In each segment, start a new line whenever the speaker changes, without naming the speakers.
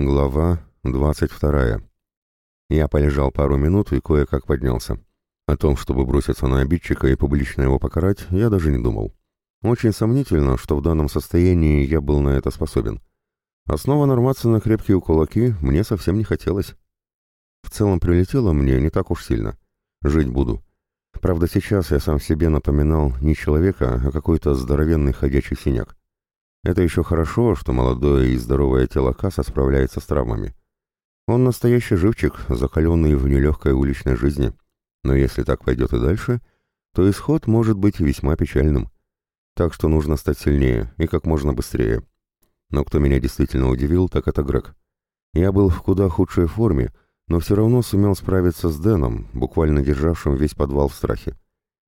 Глава 22. Я полежал пару минут и кое-как поднялся. О том, чтобы броситься на обидчика и публично его покарать, я даже не думал. Очень сомнительно, что в данном состоянии я был на это способен. Основа нарваться на крепкие кулаки мне совсем не хотелось. В целом прилетело мне не так уж сильно. Жить буду. Правда, сейчас я сам себе напоминал не человека, а какой-то здоровенный ходячий синяк. Это еще хорошо, что молодое и здоровое тело Касса справляется с травмами. Он настоящий живчик, закаленный в нелегкой уличной жизни. Но если так пойдет и дальше, то исход может быть весьма печальным. Так что нужно стать сильнее и как можно быстрее. Но кто меня действительно удивил, так это Грег. Я был в куда худшей форме, но все равно сумел справиться с Дэном, буквально державшим весь подвал в страхе.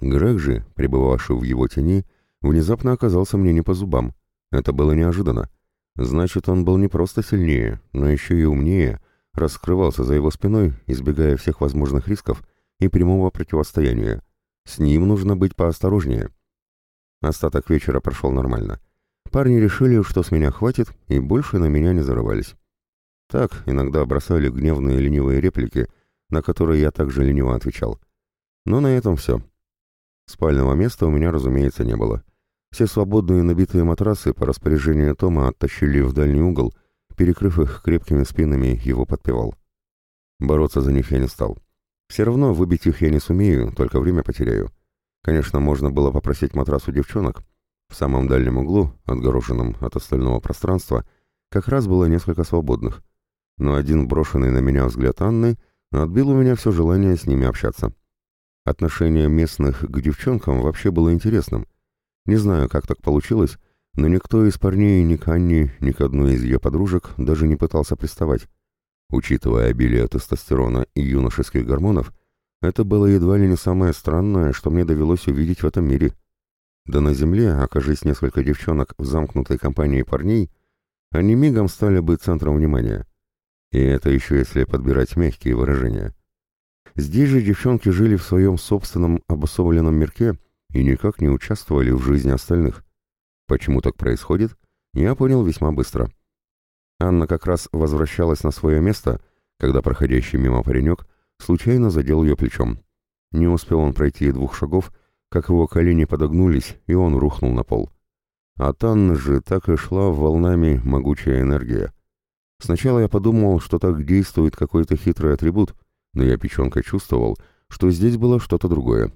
Грег же, пребывавший в его тени, внезапно оказался мне не по зубам. Это было неожиданно. Значит, он был не просто сильнее, но еще и умнее, раскрывался за его спиной, избегая всех возможных рисков и прямого противостояния. С ним нужно быть поосторожнее. Остаток вечера прошел нормально. Парни решили, что с меня хватит, и больше на меня не зарывались. Так, иногда бросали гневные ленивые реплики, на которые я также лениво отвечал. Но на этом все. Спального места у меня, разумеется, не было. Все свободные набитые матрасы по распоряжению Тома оттащили в дальний угол, перекрыв их крепкими спинами, его подпевал. Бороться за них я не стал. Все равно выбить их я не сумею, только время потеряю. Конечно, можно было попросить матрас у девчонок. В самом дальнем углу, отгороженном от остального пространства, как раз было несколько свободных. Но один брошенный на меня взгляд Анны отбил у меня все желание с ними общаться. Отношение местных к девчонкам вообще было интересным — не знаю, как так получилось, но никто из парней ни к Анне, ни к одной из ее подружек даже не пытался приставать. Учитывая обилие тестостерона и юношеских гормонов, это было едва ли не самое странное, что мне довелось увидеть в этом мире. Да на земле, окажись несколько девчонок в замкнутой компании парней, они мигом стали бы центром внимания. И это еще если подбирать мягкие выражения. Здесь же девчонки жили в своем собственном обособленном мирке — и никак не участвовали в жизни остальных. Почему так происходит, я понял весьма быстро. Анна как раз возвращалась на свое место, когда проходящий мимо паренек случайно задел ее плечом. Не успел он пройти двух шагов, как его колени подогнулись, и он рухнул на пол. От Анны же так и шла волнами могучая энергия. Сначала я подумал, что так действует какой-то хитрый атрибут, но я печенкой чувствовал, что здесь было что-то другое.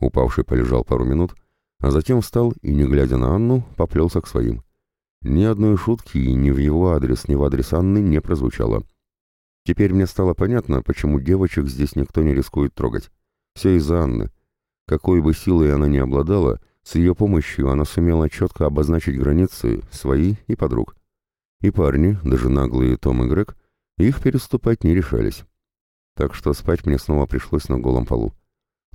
Упавший полежал пару минут, а затем встал и, не глядя на Анну, поплелся к своим. Ни одной шутки ни в его адрес, ни в адрес Анны не прозвучало. Теперь мне стало понятно, почему девочек здесь никто не рискует трогать. Все из-за Анны. Какой бы силой она ни обладала, с ее помощью она сумела четко обозначить границы свои и подруг. И парни, даже наглые Том и Грег, их переступать не решались. Так что спать мне снова пришлось на голом полу.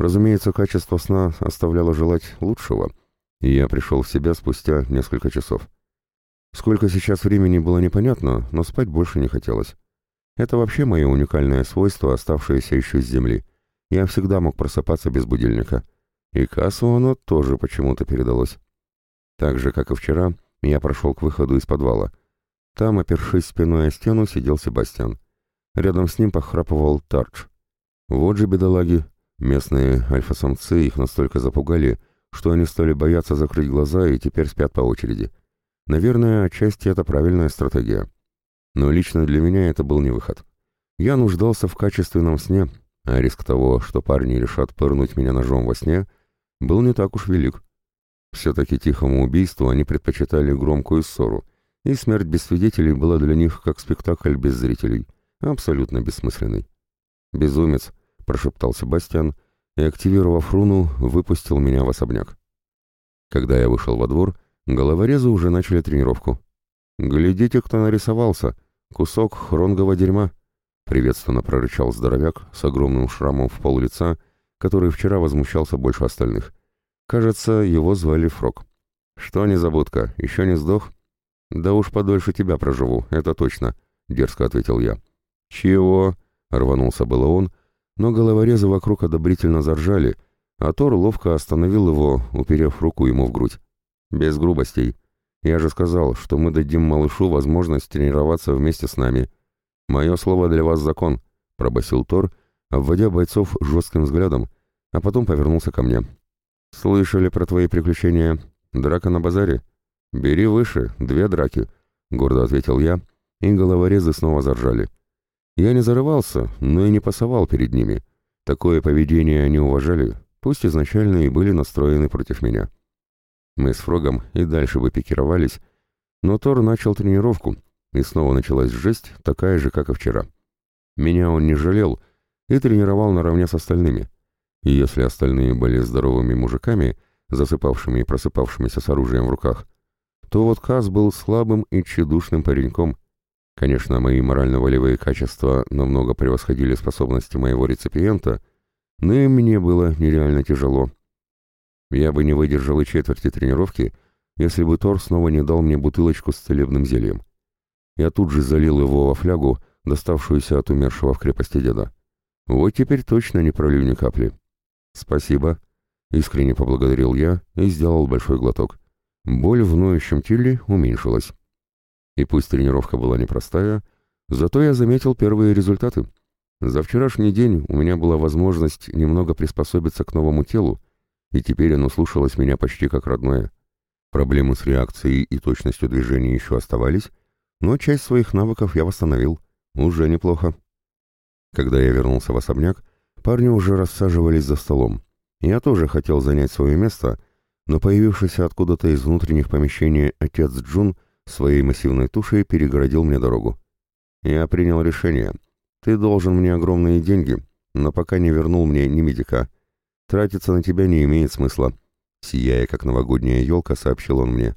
Разумеется, качество сна оставляло желать лучшего, и я пришел в себя спустя несколько часов. Сколько сейчас времени было непонятно, но спать больше не хотелось. Это вообще мое уникальное свойство, оставшееся еще с земли. Я всегда мог просыпаться без будильника. И кассу оно тоже почему-то передалось. Так же, как и вчера, я прошел к выходу из подвала. Там, опершись спиной о стену, сидел Себастьян. Рядом с ним похрапывал Тардж. Вот же бедолаги, Местные альфа-самцы их настолько запугали, что они стали бояться закрыть глаза и теперь спят по очереди. Наверное, отчасти это правильная стратегия. Но лично для меня это был не выход. Я нуждался в качественном сне, а риск того, что парни решат пырнуть меня ножом во сне, был не так уж велик. Все-таки тихому убийству они предпочитали громкую ссору, и смерть без свидетелей была для них как спектакль без зрителей, абсолютно бессмысленный. Безумец —— прошептал Себастьян и, активировав руну, выпустил меня в особняк. Когда я вышел во двор, головорезы уже начали тренировку. «Глядите, кто нарисовался! Кусок хронгового дерьма!» — приветственно прорычал здоровяк с огромным шрамом в пол лица, который вчера возмущался больше остальных. Кажется, его звали Фрог. «Что, незабудка, еще не сдох?» «Да уж подольше тебя проживу, это точно», — дерзко ответил я. «Чего?» — рванулся было он, — но головорезы вокруг одобрительно заржали, а Тор ловко остановил его, уперев руку ему в грудь. Без грубостей. Я же сказал, что мы дадим малышу возможность тренироваться вместе с нами. Мое слово для вас закон», — пробасил Тор, обводя бойцов жестким взглядом, а потом повернулся ко мне. «Слышали про твои приключения? Драка на базаре? Бери выше, две драки», — гордо ответил я, и головорезы снова заржали. Я не зарывался, но и не пасовал перед ними. Такое поведение они уважали, пусть изначально и были настроены против меня. Мы с Фрогом и дальше бы пикировались, но Тор начал тренировку, и снова началась жесть, такая же, как и вчера. Меня он не жалел и тренировал наравне с остальными. И если остальные были здоровыми мужиками, засыпавшими и просыпавшимися с оружием в руках, то вот Каз был слабым и тщедушным пареньком. Конечно, мои морально-волевые качества намного превосходили способности моего реципиента, но и мне было нереально тяжело. Я бы не выдержал и четверти тренировки, если бы Тор снова не дал мне бутылочку с целебным зельем. Я тут же залил его во флягу, доставшуюся от умершего в крепости деда. Вот теперь точно не пролью ни капли. «Спасибо», — искренне поблагодарил я и сделал большой глоток. Боль в ноющем теле уменьшилась. И пусть тренировка была непростая, зато я заметил первые результаты. За вчерашний день у меня была возможность немного приспособиться к новому телу, и теперь оно слушалось меня почти как родное. Проблемы с реакцией и точностью движения еще оставались, но часть своих навыков я восстановил. Уже неплохо. Когда я вернулся в особняк, парни уже рассаживались за столом. Я тоже хотел занять свое место, но появившийся откуда-то из внутренних помещений отец Джун своей массивной тушей перегородил мне дорогу. Я принял решение. Ты должен мне огромные деньги, но пока не вернул мне ни медика. Тратиться на тебя не имеет смысла. Сияя, как новогодняя елка, сообщил он мне.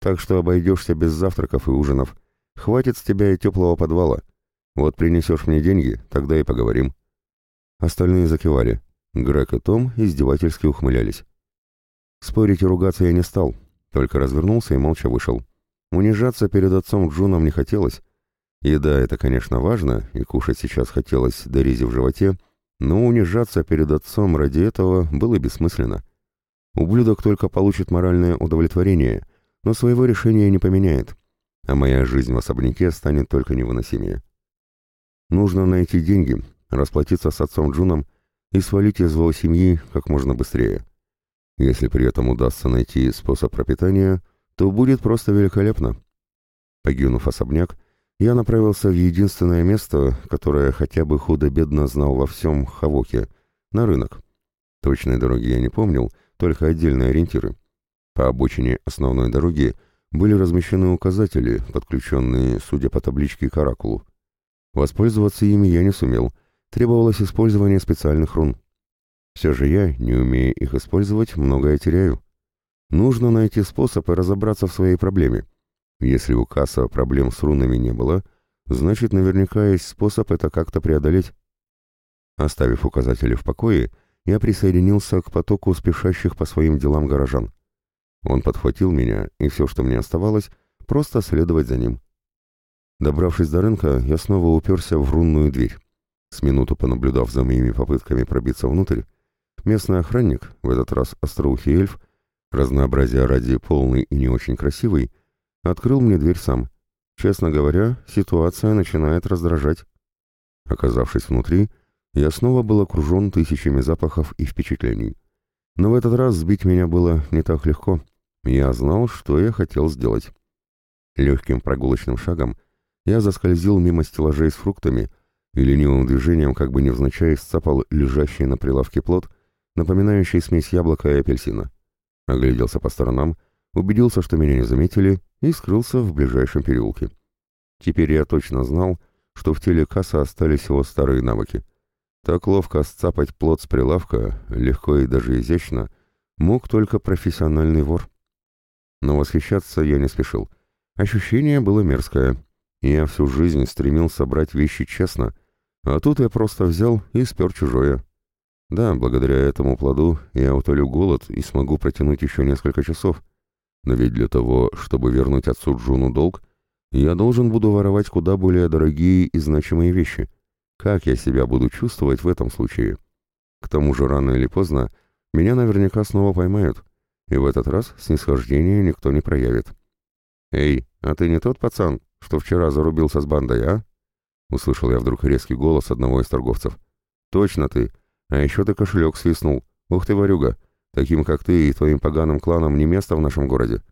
Так что обойдешься без завтраков и ужинов. Хватит с тебя и теплого подвала. Вот принесешь мне деньги, тогда и поговорим. Остальные закивали. Грег и Том издевательски ухмылялись. Спорить и ругаться я не стал, только развернулся и молча вышел. Унижаться перед отцом Джуном не хотелось. Еда — это, конечно, важно, и кушать сейчас хотелось до рези в животе, но унижаться перед отцом ради этого было бессмысленно. Ублюдок только получит моральное удовлетворение, но своего решения не поменяет, а моя жизнь в особняке станет только невыносимее. Нужно найти деньги, расплатиться с отцом Джуном и свалить из его семьи как можно быстрее. Если при этом удастся найти способ пропитания, то будет просто великолепно. Покинув особняк, я направился в единственное место, которое хотя бы худо-бедно знал во всем Хавоке, на рынок. Точной дороги я не помнил, только отдельные ориентиры. По обочине основной дороги были размещены указатели, подключенные, судя по табличке, к оракулу. Воспользоваться ими я не сумел, требовалось использование специальных рун. Все же я, не умея их использовать, многое теряю. Нужно найти способ и разобраться в своей проблеме. Если у Касса проблем с рунами не было, значит, наверняка есть способ это как-то преодолеть. Оставив указатели в покое, я присоединился к потоку спешащих по своим делам горожан. Он подхватил меня, и все, что мне оставалось, просто следовать за ним. Добравшись до рынка, я снова уперся в рунную дверь. С минуту понаблюдав за моими попытками пробиться внутрь, местный охранник, в этот раз остроухий эльф, разнообразие ради полный и не очень красивый, Открыл мне дверь сам. Честно говоря, ситуация начинает раздражать. Оказавшись внутри, я снова был окружен тысячами запахов и впечатлений. Но в этот раз сбить меня было не так легко. Я знал, что я хотел сделать. Легким прогулочным шагом я заскользил мимо стеллажей с фруктами и ленивым движением как бы невзначай сцапал лежащий на прилавке плод, напоминающий смесь яблока и апельсина. Огляделся по сторонам, убедился, что меня не заметили, и скрылся в ближайшем переулке. Теперь я точно знал, что в теле касса остались его старые навыки. Так ловко сцапать плод с прилавка, легко и даже изящно, мог только профессиональный вор. Но восхищаться я не спешил. Ощущение было мерзкое. Я всю жизнь стремился брать вещи честно, а тут я просто взял и спер чужое. Да, благодаря этому плоду я утолю голод и смогу протянуть еще несколько часов — но ведь для того, чтобы вернуть отцу Джуну долг, я должен буду воровать куда более дорогие и значимые вещи. Как я себя буду чувствовать в этом случае? К тому же рано или поздно меня наверняка снова поймают, и в этот раз снисхождения никто не проявит. «Эй, а ты не тот пацан, что вчера зарубился с бандой, а?» Услышал я вдруг резкий голос одного из торговцев. «Точно ты! А еще ты кошелек свистнул. Ух ты, ворюга! Таким, как ты и твоим поганым кланом, не место в нашем городе».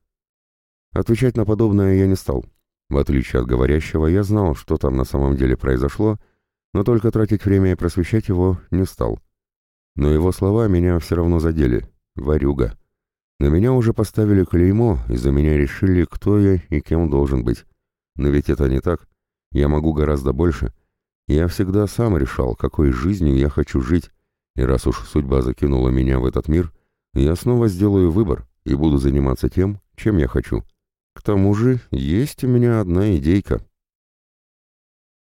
Отвечать на подобное я не стал. В отличие от говорящего, я знал, что там на самом деле произошло, но только тратить время и просвещать его не стал. Но его слова меня все равно задели. «Ворюга». На меня уже поставили клеймо, и за меня решили, кто я и кем должен быть. Но ведь это не так. Я могу гораздо больше. Я всегда сам решал, какой жизнью я хочу жить, и раз уж судьба закинула меня в этот мир, я снова сделаю выбор и буду заниматься тем, чем я хочу. К тому же есть у меня одна идейка.